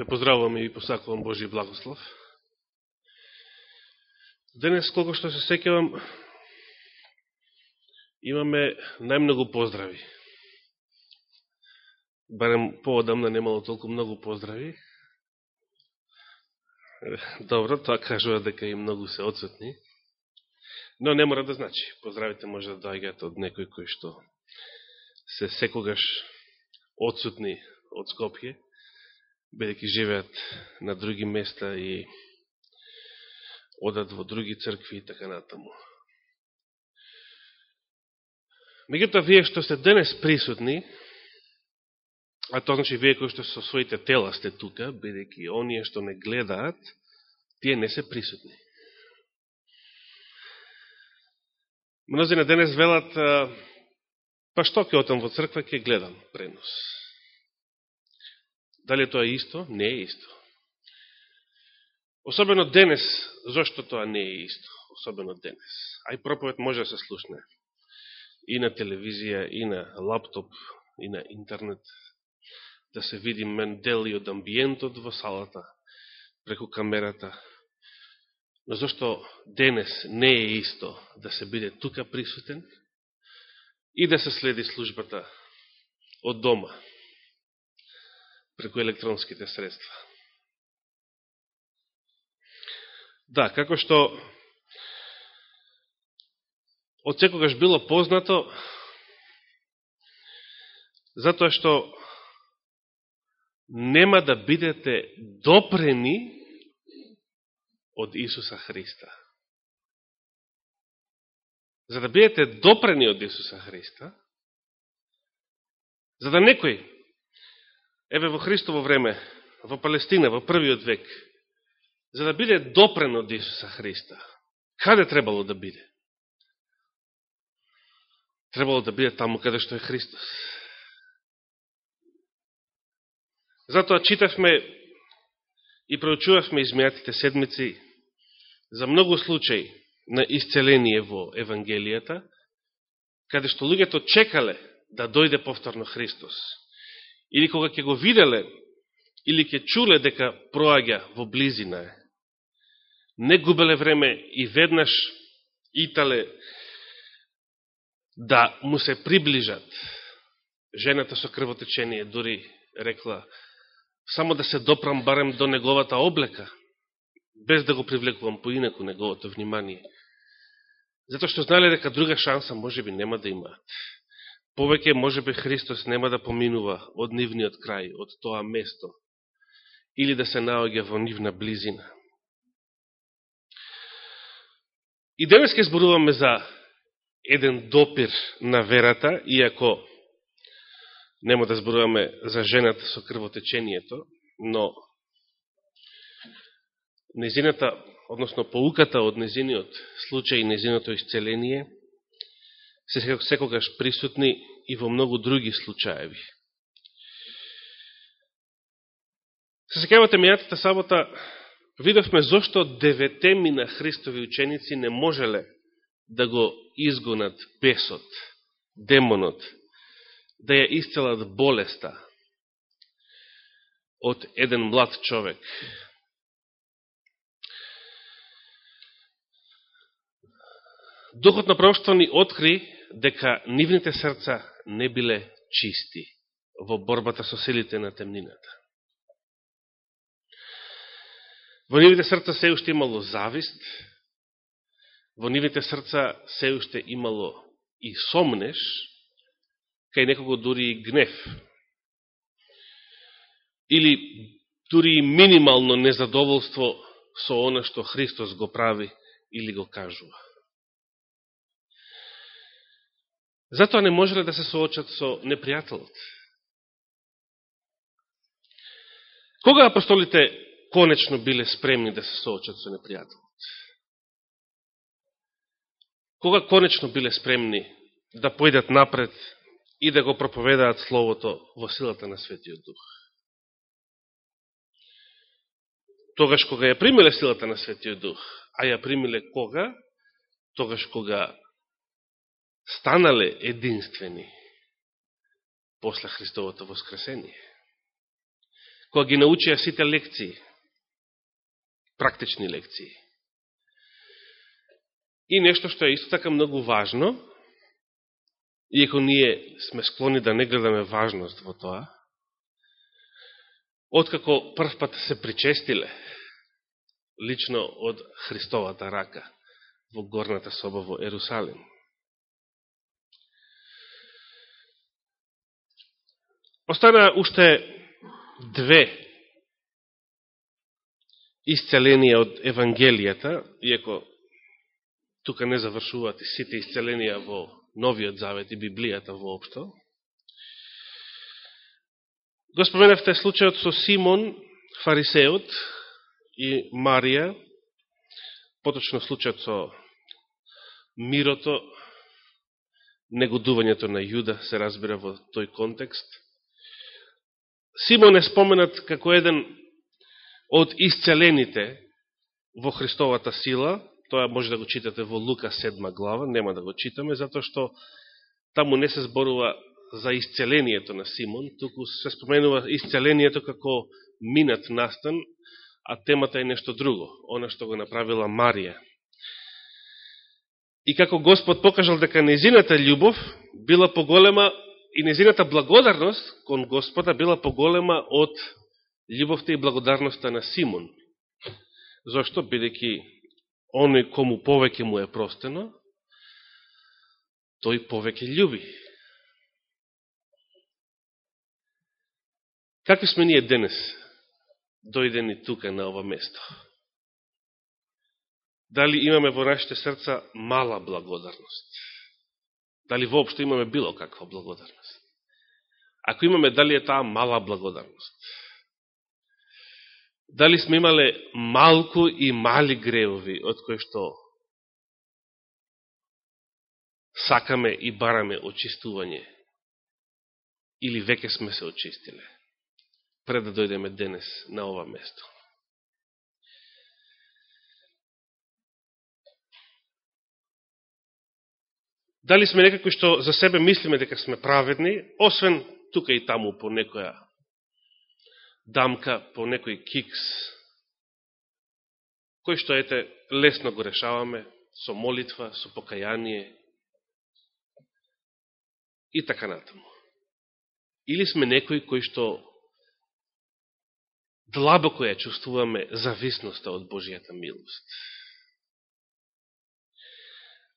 Ве поздравувам и посакувам Божи благослов. Денес, колко што се секевам, имаме најмногу поздрави. Барем поводамна немало толку многу поздрави. Добро, тоа кажува дека и многу се одсутни. Но не мора да значи. Поздравите може да доаѓаат од некој кој што се секогаш одсутни од Скопје бидеќи живеат на други места и одат во други цркви и така натаму. Меѓутоа, вие што сте денес присутни, а тоа значи вие кои што со своите тела сте тука, бидеќи оние што не гледаат, тие не се присутни. Мнози на денес велат, па што ќе отам во црква, ќе гледам пренос. Дали тоа е исто? Не е исто. Особено денес, зашто тоа не е исто? Особено денес. Ај проповед може да се слушне и на телевизија, и на лаптоп, и на интернет, да се види мен дел од амбиентот во салата, преку камерата. Но зашто денес не е исто да се биде тука присутен и да се следи службата од дома преку електронските средства. Да, како што од секогаш било познато, затоа што нема да бидете допрени од Исуса Христа. За да бидете допрени од Исуса Христа, за да некој Еве во Христово време, во Палестина, во првиот век, за да биде допрен од Исуса Христа, каде требало да биде? Требало да биде таму каде што е Христос. Затоа читавме и проучувавме измејатите седмици за многу случаи на исцеление во Евангелијата, каде што луѓето чекале да дојде повторно Христос или кога ќе го виделе, или ќе чуле дека проаѓа во близина е, не губеле време и веднаш итале да му се приближат. Жената со крвотечение дури рекла, само да се допрам барем до неговата облека, без да го привлекувам поинаку неговото внимание. Зато што знале дека друга шанса може би нема да имаат повеќе може би Христос нема да поминува од нивниот крај, од тоа место, или да се наоѓа во нивна близина. И денес ке зборуваме за еден допир на верата, иако нема да зборуваме за жената со крвотечението, но незината, односно поуката од незиниот случај и незиното исцеление – се секогаш присутни и во многу други случаеви. Се секавате мијатата сабота, видовме зошто деветеми на Христови ученици не можеле да го изгонат бесот, демонот, да ја исцелат болеста од еден млад човек. Духот на пророќство ни откри дека нивните срца не биле чисти во борбата со силите на темнината. Во нивните срца се уште имало завист, во нивните срца се уште имало и сомнеш, кај некого дури и гнев. Или дури и минимално незадоволство со она што Христос го прави или го кажува. Затоа не можеле да се соочат со непријателот. Кога апостолите конечно биле спремни да се соочат со непријателот? Кога конечно биле спремни да појдат напред и да го проповедаат Словото во силата на Светиот Дух? Тогаш кога ја примиле силата на Светиот Дух, а ја примиле кога? Тогаш кога станале единствени после Христовото воскресение. кога ги научија сите лекции, практични лекции. И нешто што е исто така многу важно, иако ние сме склони да не гледаме важност во тоа, откако прв пат се причестиле, лично од Христовата рака, во горната соба во Ерусалим. Остана уште две исцеленија од Евангелијата, иако тука не завршуваат и сите исцеленија во Новиот Завет и Библијата воопшто. Го споменавте случајот со Симон, фарисеот и Марија, поточно случајот со мирото, негодувањето на Јуда се разбира во тој контекст – Симон е споменат како еден од исцелените во Христовата сила, тоа може да го читате во Лука 7 глава, нема да го читаме, затоа што таму не се зборува за исцелението на Симон, туку се споменува исцелението како минат настан, а темата е нешто друго, она што го направила Марија. И како Господ покажал дека незината љубов била поголема и незината благодарност кон Господа била поголема од љубовта и благодарноста на Симон. Зошто? Бидеќи оној кому повеќе му е простено, тој повеќе љуби. Какви сме ние денес, дојдени тука на ова место? Дали имаме во нашите срца мала благодарност? Дали воопшто имаме било каква благодарност? Ако имаме, дали е таа мала благодарност? Дали сме имале малку и мали гревови од кои што сакаме и бараме очистување? Или веќе сме се очистиле, пред да дојдеме денес на ова место? Дали сме некако што за себе мислиме дека сме праведни, освен тука и таму по некоја дамка, по некој кикс, кој што ете лесно го решаваме со молитва, со покаяние и така натаму. Или сме некои кои што длабоко ја чувствуваме зависноста од Божијата милост.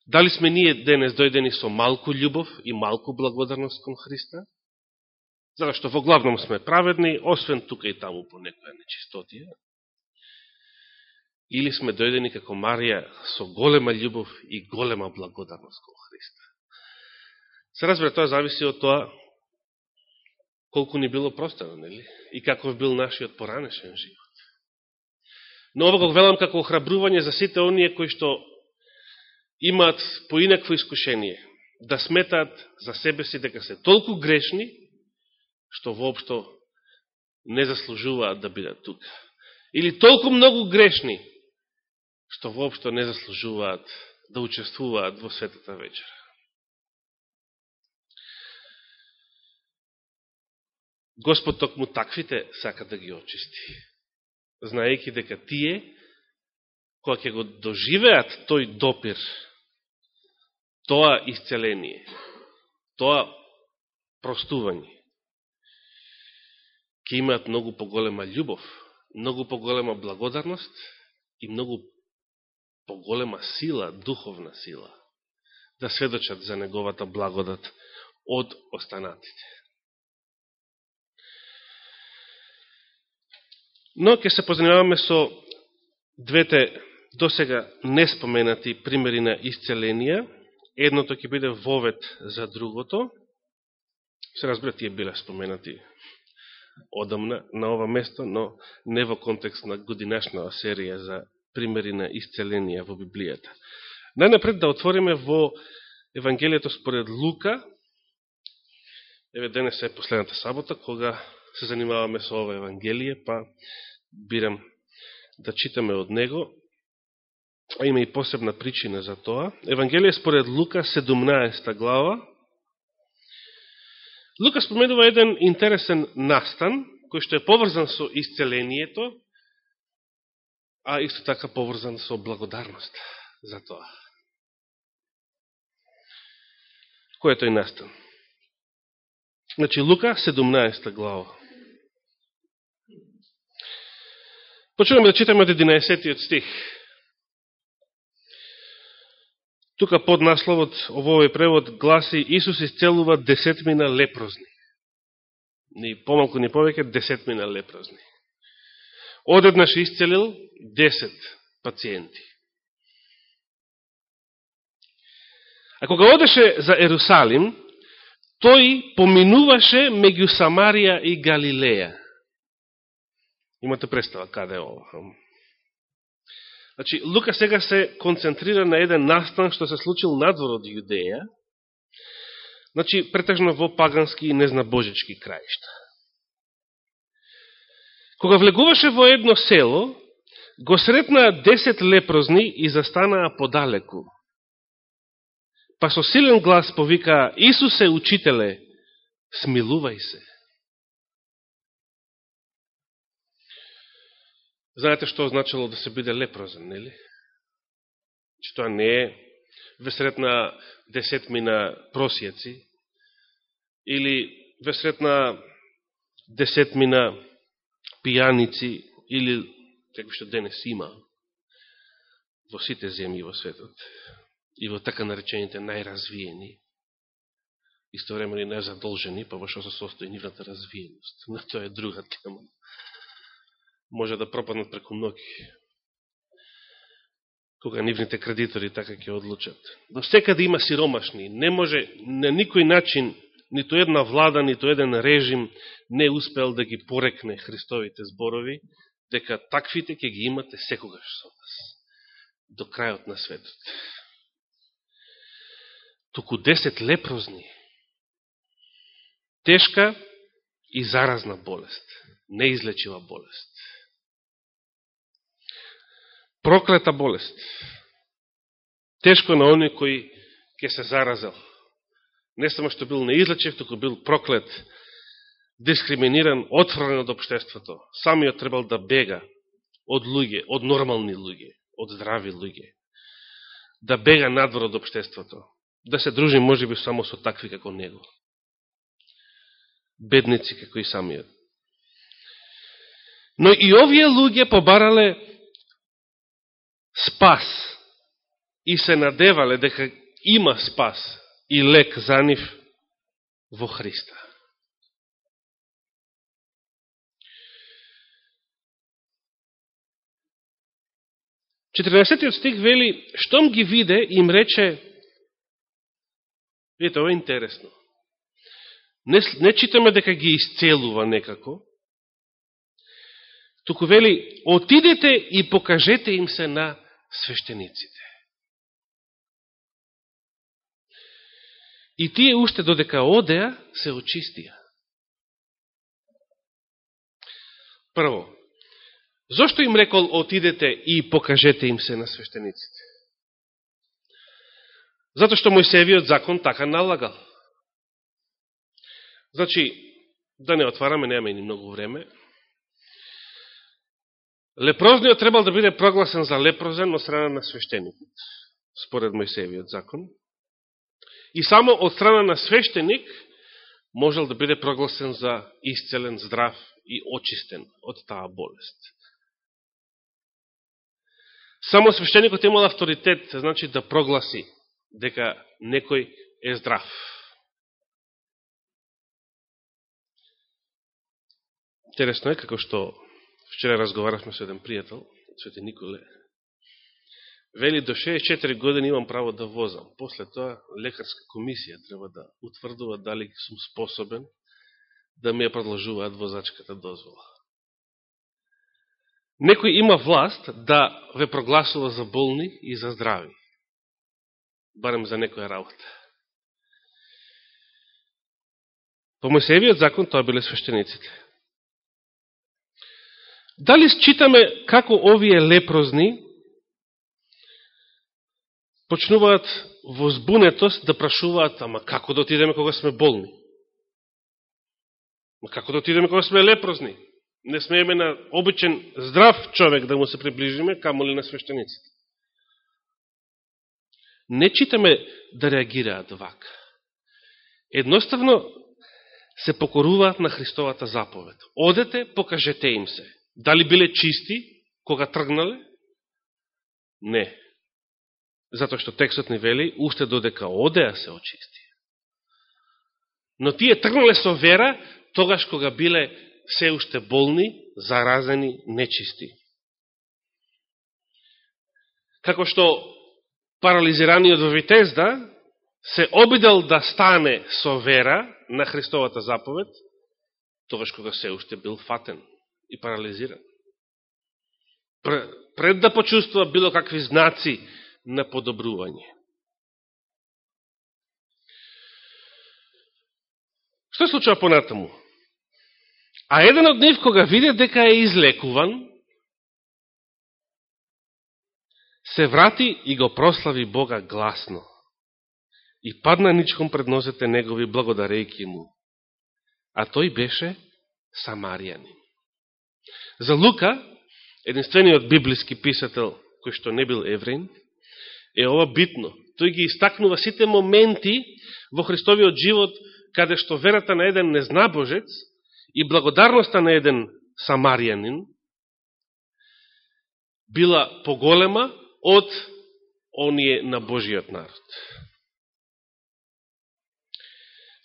Дали сме ние денес дојдени со малку љубов и малку благодарност кон Христа? Зашто во главном сме праведни, освен тука и таму по некоја нечистотија. Или сме дојдени како Марија со голема љубов и голема благодарност кон Христа. Се разбира, тоа зависи од тоа колку ни било простено, нели? И каков бил нашиот поранешен живот. Но ова го велам како охрабрување за сите оние кои што имаат поинакво искушение, да сметаат за себе си дека се толку грешни, што воопшто не заслужуваат да бидат тука. Или толку многу грешни, што воопшто не заслужуваат да учествуваат во светата вечера. Господ токму таквите сака да ги очисти, знаејќи дека тие која ќе го доживеат тој допир, тоа исцеление, тоа простување, ќе имаат многу поголема љубов, многу поголема благодарност и многу поголема сила, духовна сила, да сведочат за неговата благодат од останатите. Но ќе се позанимаваме со двете до сега неспоменати примери на исцеленија, едното ќе биде вовет за другото, се разбира, тие биле споменати одамна на ова место, но не во контекст на годинашна серија за примери на исцеленија во Библијата. Најнапред да отвориме во Евангелието според Лука, еве денес е последната сабота, кога се занимаваме со ова Евангелие, па бирам да читаме од него, а има и посебна причина за тоа. Евангелие според Лука, 17 глава. Лука споменува еден интересен настан, кој што е поврзан со исцелението, а исто така поврзан со благодарност за тоа. Кој е тој настан? Значи, Лука, 17 глава. Почуваме да читаме од 11 стих. Тука под насловот овој превод гласи Исус исцелува десетмина лепрозни. Ни помалку ни повеќе десетмина лепрозни. Одеднаш исцелил 10 пациенти. А кога одеше за Ерусалим, тој поминуваше меѓу Самарија и Галилеја. Имате представа каде е ова. Значи, Лука сега се концентрира на еден настан што се случил надвор од Јудеја, значи, претежно во пагански и незнабожечки краишта. Кога влегуваше во едно село, го сретнаа десет лепрозни и застанаа подалеку. Па со силен глас повикаа, Исусе, учителе, смилувај се. Знаете што означало да се биде лепрозен, нели? Че тоа не е весред на десетмина просјеци или весред на десетмина пијаници или како што денес има во сите земји во светот и во така наречените најразвиени истовремено и незадолжени, па во што се состои нивната развиеност. Но тоа е друга тема може да пропаднат преку многи, Кога нивните кредитори така ќе одлучат. Но секаде има сиромашни. Не може на никој начин, нито една влада, нито еден режим не успел да ги порекне Христовите зборови, дека таквите ќе ги имате секогаш со вас. До крајот на светот. Току 10 лепрозни, тешка и заразна болест, неизлечива болест проклета болест. Тешко на оној кој ќе се заразел. Не само што бил неизлечев, току бил проклет, дискриминиран, отвран од обштеството. Самиот требал да бега од луѓе, од нормални луѓе, од здрави луѓе. Да бега надвор од обштеството. Да се дружи, може би, само со такви како него. Бедници како и самиот. Но и овие луѓе побарале спас и се надевале дека има спас и лек за нив во Христа. Четирнесетиот стих вели, штом ги виде, им рече, видите, ова е интересно. Не, не читаме дека ги исцелува некако, туку вели, отидете и покажете им се на свештениците. И тие уште додека одеа, се очистија. Прво, зошто им рекол отидете и покажете им се на свештениците? Зато што Мојсевиот закон така налагал. Значи, да не отвараме, немаме ни многу време, Лепрозниот требал да биде прогласен за лепрозен од страна на свештеникот, според Мојсевиот закон. И само од страна на свештеник можел да биде прогласен за исцелен, здрав и очистен од таа болест. Само свештеникот имал авторитет, значи да прогласи дека некој е здрав. Интересно е како што Вчера разговаравме со еден пријател, Свети Николе. Вели, до 64 години имам право да возам. После тоа, лекарска комисија треба да утврдува дали сум способен да ми ја продолжуваат возачката дозвола. Некој има власт да ве прогласува за болни и за здрави. Барем за некоја работа. По Мојсеевиот закон тоа биле свештениците. Дали считаме како овие лепрозни почнуваат во збунетост да прашуваат, ама како да отидеме кога сме болни? Но како да отидеме кога сме лепрозни? Не смееме на обичен здрав човек да му се приближиме, камо ли на свештениците. Не читаме да реагираат вака. Едноставно се покоруваат на Христовата заповед. Одете, покажете им се. Дали биле чисти кога тргнале? Не. Затоа што текстот ни вели, уште додека одеа се очисти. Но тие тргнале со вера, тогаш кога биле се уште болни, заразени, нечисти. Како што парализираниот во Витезда се обидел да стане со вера на Христовата заповед, тогаш кога се уште бил фатен и парализиран. Пред да почувствува било какви знаци на подобрување. Што случува понатаму? А еден од нив, кога виде дека е излекуван, се врати и го прослави Бога гласно. И падна ничком пред нозете негови благодарејки му. А тој беше Самаријанин. За Лука, единствениот библиски писател, кој што не бил евреин, е ова битно. Тој ги истакнува сите моменти во Христовиот живот, каде што верата на еден незнабожец и благодарноста на еден самаријанин била поголема од оние на Божиот народ.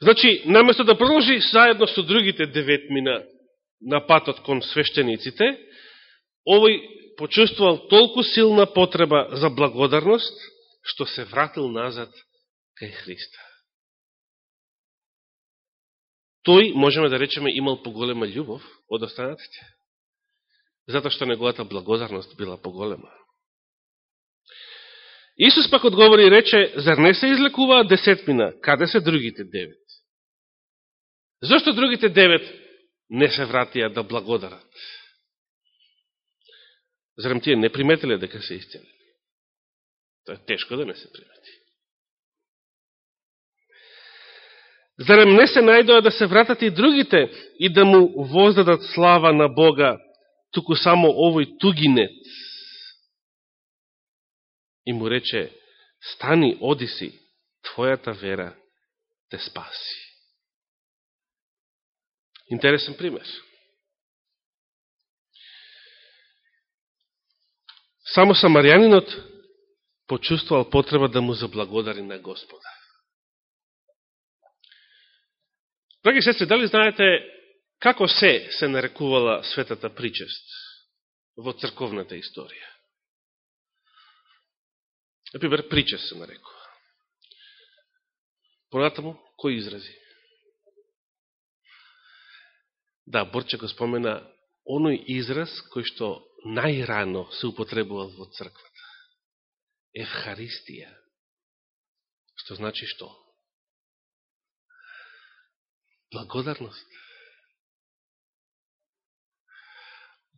Значи, наместо да продолжи заедно со другите деветмина на патот кон свештениците, овој почувствувал толку силна потреба за благодарност, што се вратил назад кај Христа. Тој, можеме да речеме, имал поголема љубов од останатите, затоа што неговата благодарност била поголема. Исус пак одговори и рече, зар не се излекуваа десетмина, каде се другите девет? Зошто другите девет не се вратија да благодарат? Зарем тие не приметиле дека се исцелени? Тоа е тешко да не се примети. Зарем не се најдоа да се вратат и другите и да му воздадат слава на Бога, туку само овој тугинет? И му рече, стани, одиси, твојата вера те спаси. Интересен пример. Само самарјанинот почувствувал потреба да му заблагодари на Господа. Драги сестри, дали знаете како се се нарекувала светата причест во црковната историја? Например, причест се нарекува. Понатаму, кој изрази? Да, Борче го спомена оној израз кој што најрано се употребувал во црквата. Евхаристија. Што значи што? Благодарност.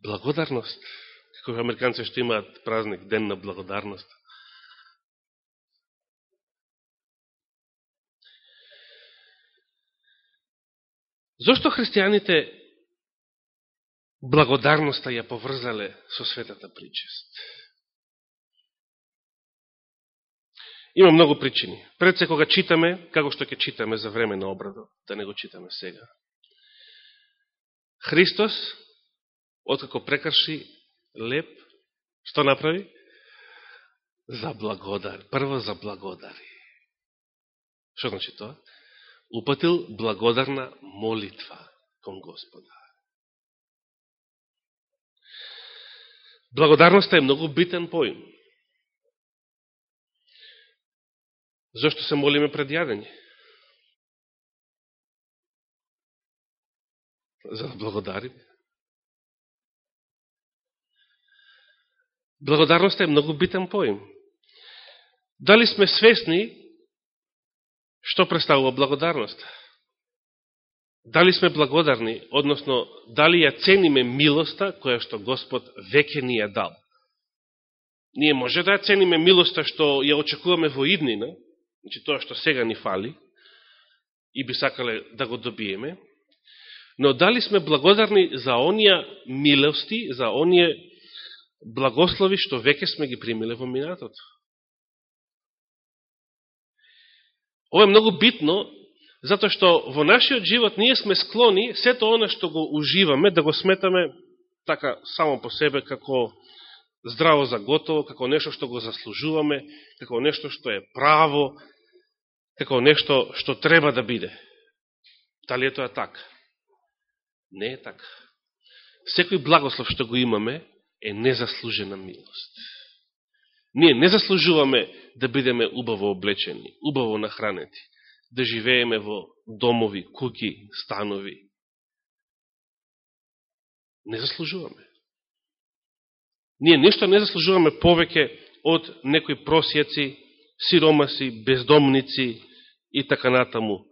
Благодарност. Како американци што имаат празник, ден на благодарност. Зошто христијаните благодарноста ја поврзале со светата причест. Има многу причини. Пред се кога читаме, како што ќе читаме за време на обрадо, да не го читаме сега. Христос, откако прекарши леп, што направи? За благодар. Прво за благодари. Што значи тоа? Упатил благодарна молитва кон Господа. Благодарноста е многу битен поим. Зошто се молиме пред јадење? За да благодариме. Благодарноста е многу битен поим. Дали сме свесни што представува благодарноста? Дали сме благодарни, односно, дали ја цениме милоста која што Господ веќе ни ја дал? Ние може да ја цениме милоста што ја очекуваме во иднина, значи тоа што сега ни фали, и би сакале да го добиеме, но дали сме благодарни за оние милости, за оние благослови што веќе сме ги примиле во минатото. Ово е многу битно, затоа што во нашиот живот ние сме склони сето оно што го уживаме да го сметаме така само по себе како здраво за готово, како нешто што го заслужуваме, како нешто што е право, како нешто што треба да биде. Дали е тоа така? Не е така. Секој благослов што го имаме е незаслужена милост. Ние не заслужуваме да бидеме убаво облечени, убаво нахранети, да живееме во домови, куки, станови. Не заслужуваме. Ние ништо не заслужуваме повеќе од некои просјеци, сиромаси, бездомници и така натаму.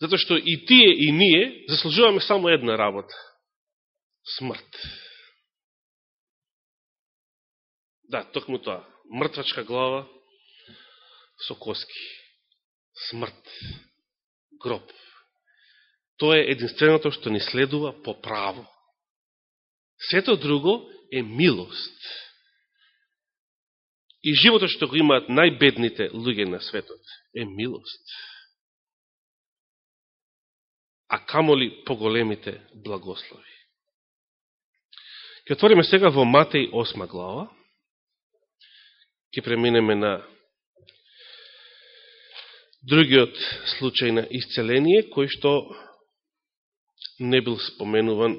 Зато што и тие и ние заслужуваме само една работа. Смрт. Да, токму тоа. Мртвачка глава со коски. Смрт. Гроб. Тоа е единственото што ни следува по право. Сето друго е милост. И животот што го имаат најбедните луѓе на светот е милост. А камоли поголемите благослови. Ке отвориме сега во Матеј 8 глава. Ке преминеме на другиот случај на исцеление, кој што не бил споменуван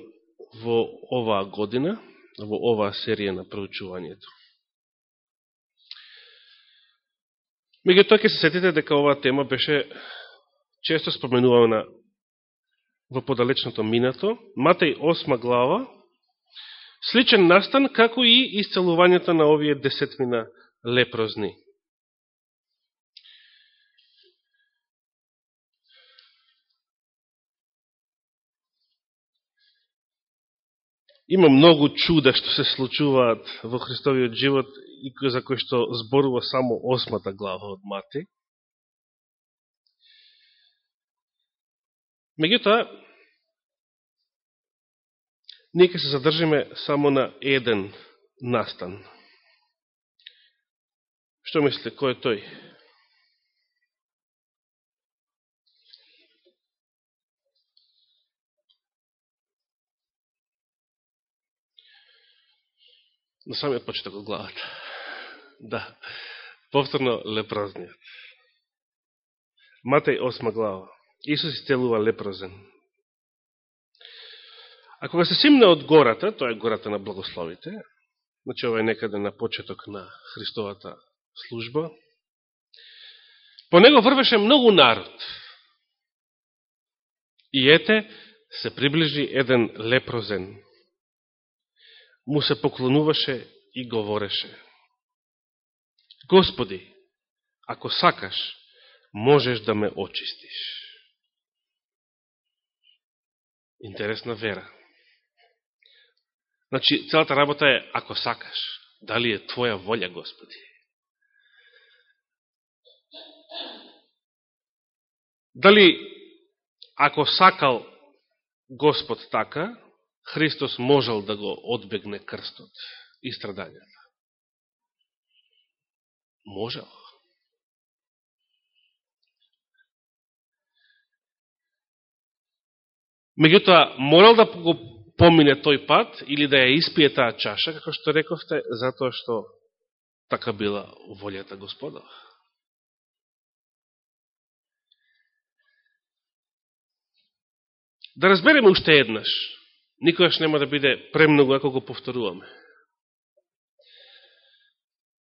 во оваа година, во оваа серија на проучувањето. Меѓу тоа ќе се сетите дека оваа тема беше често споменувана во подалечното минато. Матеј 8 глава, сличен настан како и исцелувањето на овие десетмина лепрозни. Има многу чуда што се случуваат во Христовиот живот и за кој што зборува само осмата глава од Мати. Меѓутоа, ние ќе се задржиме само на еден настан. Што мислите, кој е тој? На самиот почеток од главата. Да, повторно лепрозниот. Матеј 8 глава. Исус исцелува лепрозен. А кога се симне од гората, тоа е гората на благословите, значи ова е некаде на почеток на Христовата служба, по него врвеше многу народ. И ете, се приближи еден лепрозен, му се поклонуваше и говореше. Господи, ако сакаш, можеш да ме очистиш. Интересна вера. Значи, целата работа е, ако сакаш, дали е Твоја волја, Господи? Дали, ако сакал Господ така, Христос можел да го одбегне крстот и страдањата? Можел. Меѓутоа, морал да го помине тој пат или да ја испие таа чаша, како што рековте, затоа што така била волјата Господова. Да разбереме уште еднаш, никогаш нема да биде премногу ако го повторуваме.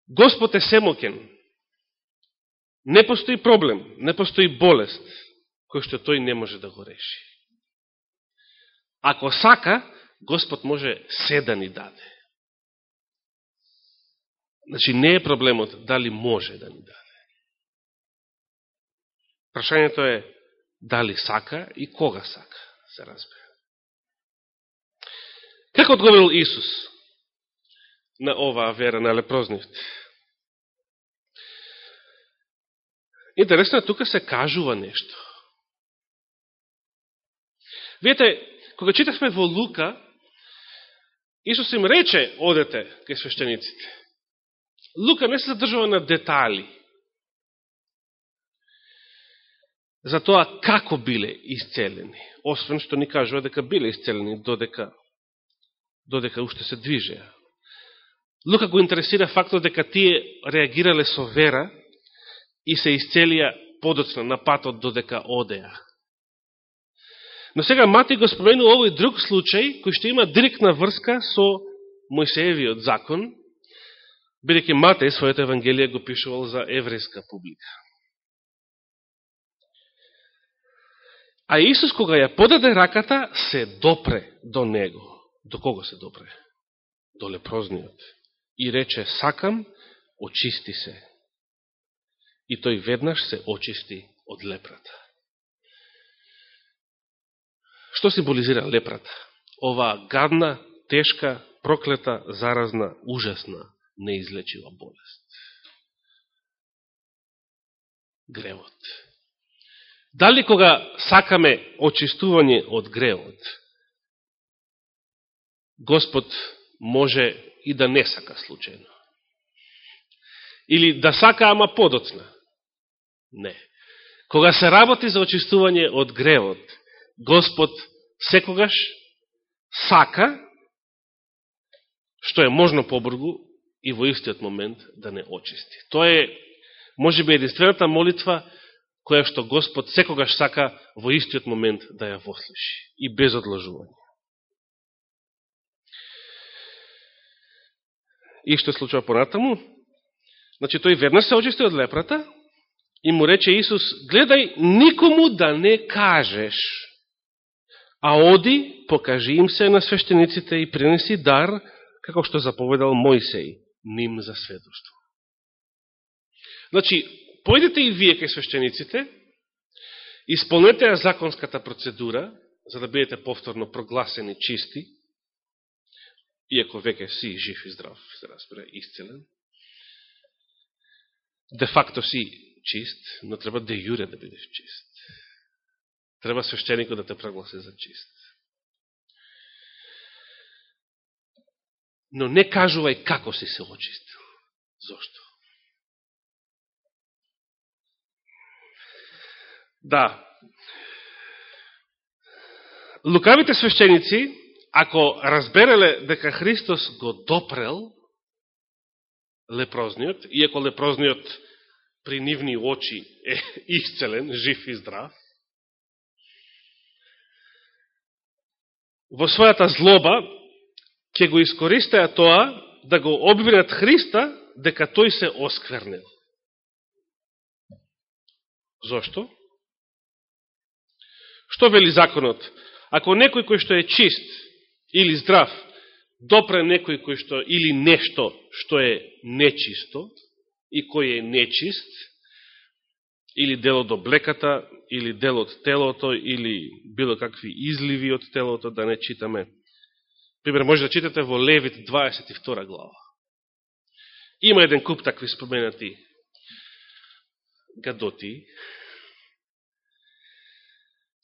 Господ е семокен. Не постои проблем, не постои болест, кој што тој не може да го реши. Ако сака, Господ може се да ни даде. Значи, не е проблемот дали може да ни даде. Прашањето е дали сака и кога сака, се разбира. Како одговорил Исус на оваа вера на лепрозните? Интересно е, тука се кажува нешто. Видете, кога читахме во Лука, Исус им рече, одете кај свештениците. Лука не се задржува на детали за тоа како биле исцелени, освен што ни кажува дека биле исцелени додека, додека уште се движеа. Лука го интересира фактот дека тие реагирале со вера и се исцелија подоцна на патот додека одеа. Но сега Мати го споменува овој друг случај, кој што има директна врска со Мојсеевиот закон, бидеќи Матеј својата Евангелие го пишувал за еврејска публика. А Исус, кога ја подаде раката, се допре до него. До кого се допре? До лепрозниот. И рече, сакам, очисти се. И тој веднаш се очисти од лепрата. Што символизира лепрата? Ова гадна, тешка, проклета, заразна, ужасна, неизлечива болест. Гревот. Дали кога сакаме очистување од гревот, Господ може и да не сака случајно? Или да сака, ама подоцна? Не. Кога се работи за очистување од гревот, Господ секогаш сака, што е можно побргу, и во истиот момент да не очисти. Тоа е, може би, единствената молитва, која што Господ секогаш сака во истиот момент да ја вослуши и без одложување. И што случува понатаму? Значи, тој веднаш се очисти од лепрата и му рече Исус, гледај, никому да не кажеш А оди, покажи им се на свештениците и принеси дар, како што заповедал Мојсей, ним за сведоство. Значи, појдете и вие кај свештениците, исполнете законската процедура, за да бидете повторно прогласени чисти, иако веќе си жив и здрав, се разбира, исцелен. Де факто си чист, но треба де јуре да бидеш чист треба свещеникот да те прогласи за чист. Но не кажувај како си се очистил. Зошто? Да. Лукавите свещеници, ако разбереле дека Христос го допрел лепрозниот, иако лепрозниот при нивни очи е исцелен, жив и здрав, во својата злоба ќе го искористеа тоа да го обвинат Христа дека тој се осквернил. Зошто? Што вели законот? Ако некој кој што е чист или здрав допре некој кој што или нешто што е нечисто и кој е нечист, или дел од облеката, или дел од телото, или било какви изливи од телото, да не читаме. Пример, може да читате во Левит 22 глава. Има еден куп такви споменати гадоти.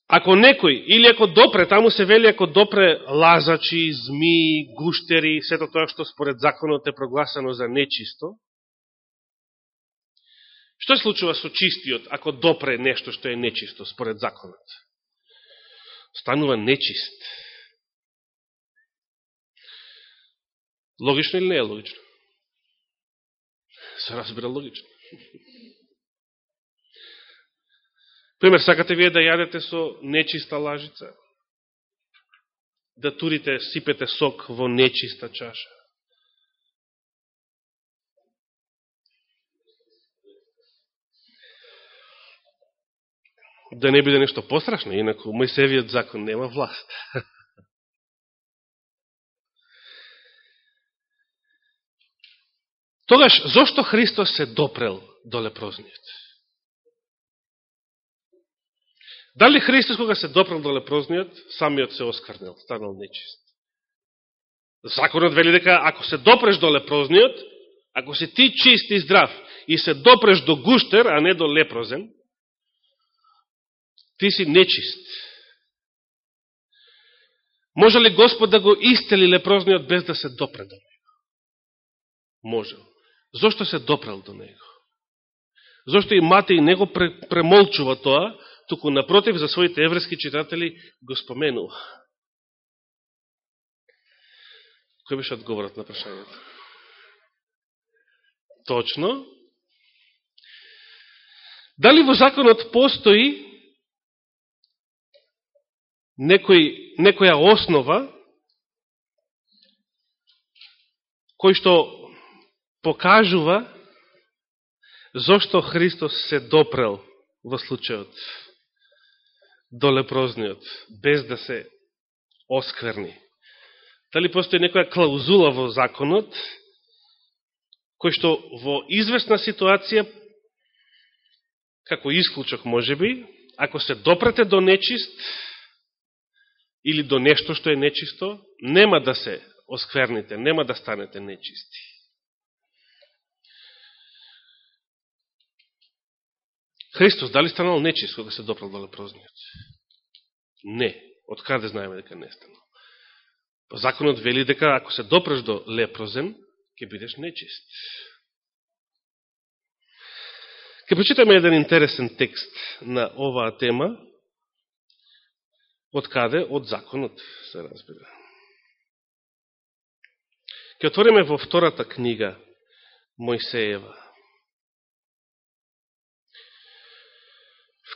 Ако некој, или ако допре, таму се вели ако допре лазачи, зми, гуштери, сето тоа што според законот е прогласено за нечисто, Што се случува со чистиот, ако допре нешто што е нечисто, според законот? Станува нечист. Логично или не е логично? Се разбира логично. Пример, сакате вие да јадете со нечиста лажица? Да турите, сипете сок во нечиста чаша? да не биде нешто пострашно, инако Мојсевиот закон нема власт. Тогаш, зошто Христос се допрел до лепрозниот? Дали Христос, кога се допрел до лепрозниот, самиот се оскарнел, станал нечист? Законот вели дека ако се допреш до лепрозниот, ако си ти чист и здрав и се допреш до гуштер, а не до лепрозен, ти си нечист. Може ли Господ да го истели лепрозниот без да се допре до него? Може. Зошто се допрел до него? Зошто и Матеј и него премолчува тоа, туку напротив за своите еврески читатели го споменува. Кој беше одговорот на прашањето? Точно. Дали во законот постои некој, некоја основа кој што покажува зошто Христос се допрел во случајот до лепрозниот, без да се оскверни. Дали постои некоја клаузула во законот, кој што во известна ситуација, како исклучок може би, ако се допрете до нечист, или до нешто што е нечисто, нема да се оскверните, нема да станете нечисти. Христос дали станал нечист кога се допрал до лепрозниот? Не. Од каде да знаеме дека не станал? По па законот вели дека ако се допреш до лепрозен, ќе бидеш нечист. Ке прочитаме еден интересен текст на оваа тема, Од каде? Од законот, се разбира. Ке отвориме во втората книга Мојсеева.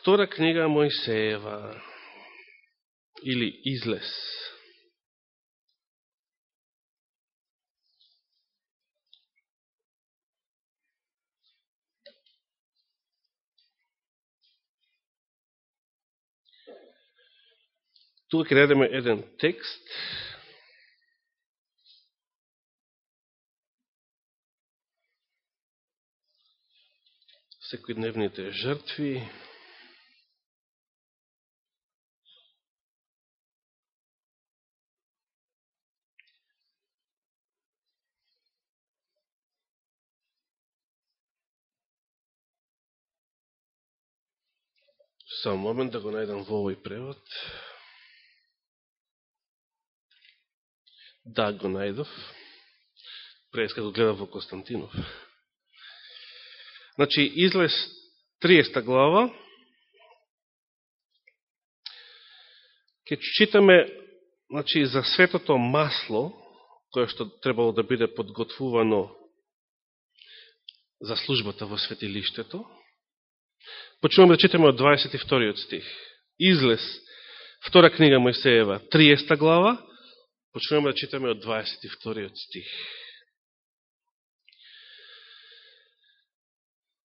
Втора книга Мојсеева или Излез. Тука ќе најдеме еден текст. Секојдневните жртви. Само момент да го најдам во овој превод. Да, го најдов. Преска го гледав во Константинов. Значи, излез 30 глава. Ке читаме значи, за светото масло, кое што требало да биде подготвувано за службата во светилиштето. Почнуваме да читаме од 22 стих. Излез, втора книга Мојсеева, 30 глава, Почнуваме да читаме од 22 стих.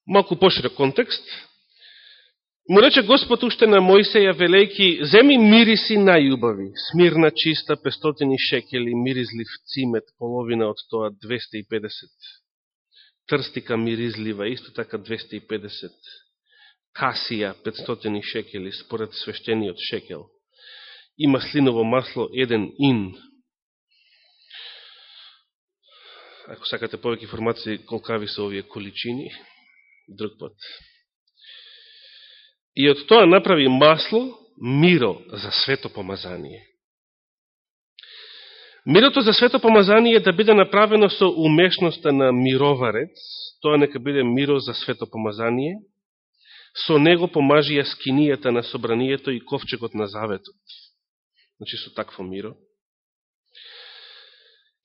Малку поширок контекст. Му рече Господ уште на Мојсеја велејки, земи мириси најубави, смирна чиста 500 шекели, миризлив цимет, половина од тоа 250, трстика миризлива, исто така 250, касија 500 шекели, според свештениот шекел, и маслиново масло еден ин, ако сакате повеќе информации колкави се овие количини, друг пат. И од тоа направи масло, миро за свето помазание. Мирото за свето помазание да биде направено со умешноста на мироварец, тоа нека биде миро за свето помазание, со него помажија скинијата на собранието и ковчегот на заветот. Значи со такво миро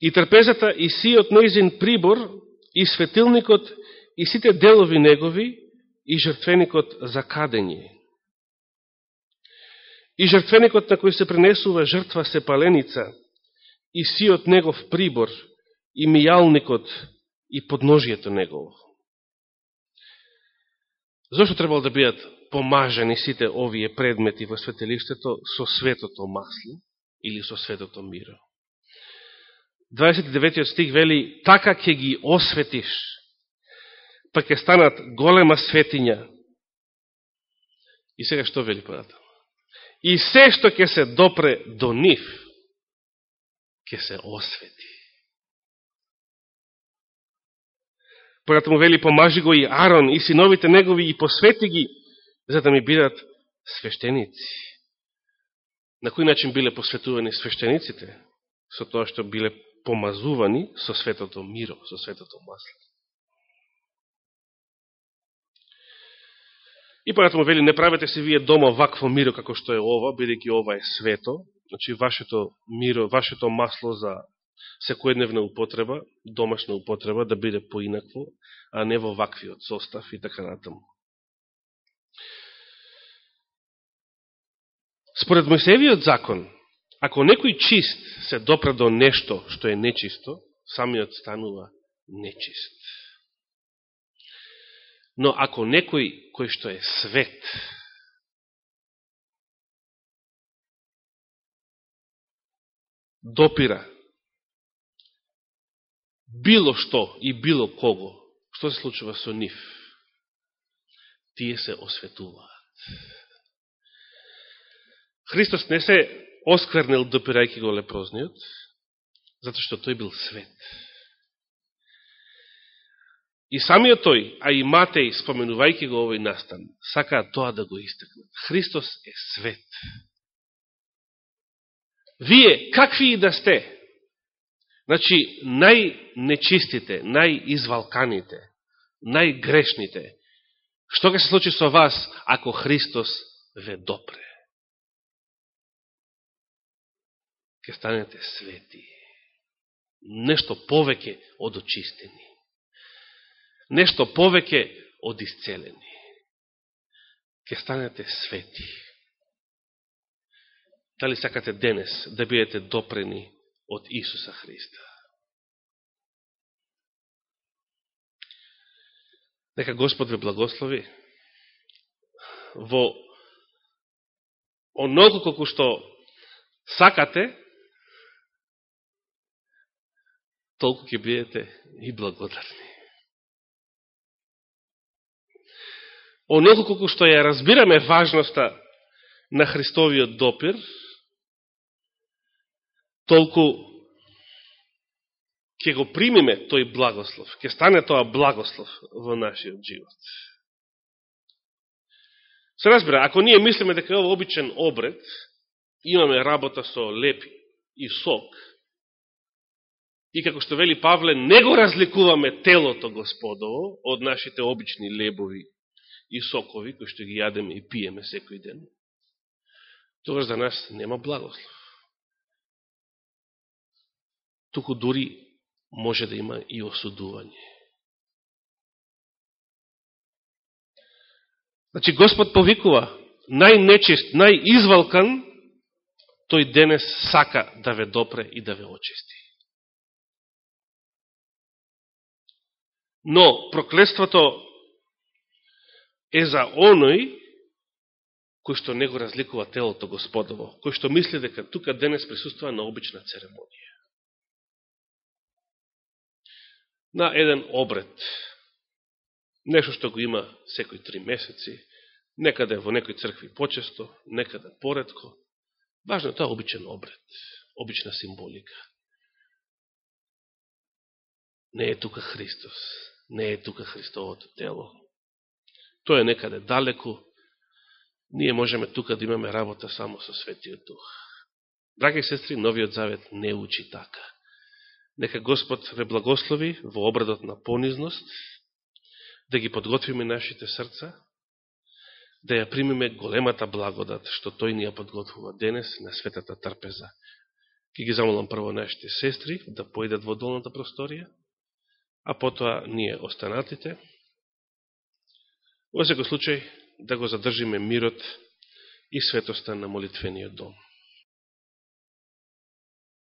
и трпезата и сиот нејзин прибор, и светилникот, и сите делови негови, и жртвеникот за кадење. И жртвеникот на кој се пренесува жртва се паленица и сиот негов прибор, и мијалникот, и подножието негово. Зошто требало да бидат помажени сите овие предмети во светелиштето со светото масло или со светото миро? 29 стих вели, така ќе ги осветиш, па ќе станат голема светиња. И сега што вели понатаму? И се што ќе се допре до нив, ќе се освети. Понатаму вели, помажи го и Арон, и синовите негови, и посвети ги, за да ми бидат свештеници. На кој начин биле посветувани свештениците? Со тоа што биле помазувани со светото миро, со светото масло. И понатаму вели, не правете се вие дома вакво миро како што е ова, бидејќи ова е свето, значи вашето миро, вашето масло за секојдневна употреба, домашна употреба, да биде поинакво, а не во ваквиот состав и така натаму. Според Мојсевиот закон, ако некој чист се допра до нешто што е нечисто, самиот станува нечист. Но ако некој кој што е свет, допира било што и било кого, што се случува со нив? Тие се осветуваат. Христос не се осквернил допирајќи го лепрозниот, затоа што тој бил свет. И самиот тој, а и Матеј, споменувајќи го овој настан, сакаат тоа да го истакнат. Христос е свет. Вие, какви и да сте, значи, најнечистите, најизвалканите, најгрешните, што ќе се случи со вас, ако Христос ве допре? ќе станете свети. Нешто повеќе од очистени. Нешто повеќе од исцелени. Ке станете свети. Дали сакате денес да бидете допрени од Исуса Христа? Нека Господ ве благослови во онолку колку што сакате толку ќе бидете и благодарни. Онолку колку што ја разбираме важноста на Христовиот допир, толку ќе го примиме тој благослов, ќе стане тоа благослов во нашиот живот. Се разбира, ако ние мислиме дека е ово обичен обред, имаме работа со лепи и сок, И како што вели Павле, не го разликуваме телото Господово од нашите обични лебови и сокови, кои што ги јадеме и пиеме секој ден. Тоа за нас нема благослов. Туку дури може да има и осудување. Значи Господ повикува најнечист, најизвалкан, тој денес сака да ве допре и да ве очисти. Но проклеството е за оној кој што не го разликува телото Господово, кој што мисли дека тука денес присуствува на обична церемонија. На еден обред, нешто што го има секој три месеци, некаде во некој цркви почесто, некаде поредко. Важно е тоа обичен обред, обична символика. Не е тука Христос не е тука Христовото тело. Тој е некаде далеку. Ние можеме тука да имаме работа само со Светиот Дух. Драги сестри, Новиот Завет не учи така. Нека Господ ве благослови во обрадот на понизност, да ги подготвиме нашите срца, да ја примиме големата благодат, што Тој ни ја подготвува денес на светата трпеза. Ке ги замолам прво нашите сестри да поидат во долната просторија, а потоа ние останатите. Во секој случај да го задржиме мирот и светоста на молитвениот дом.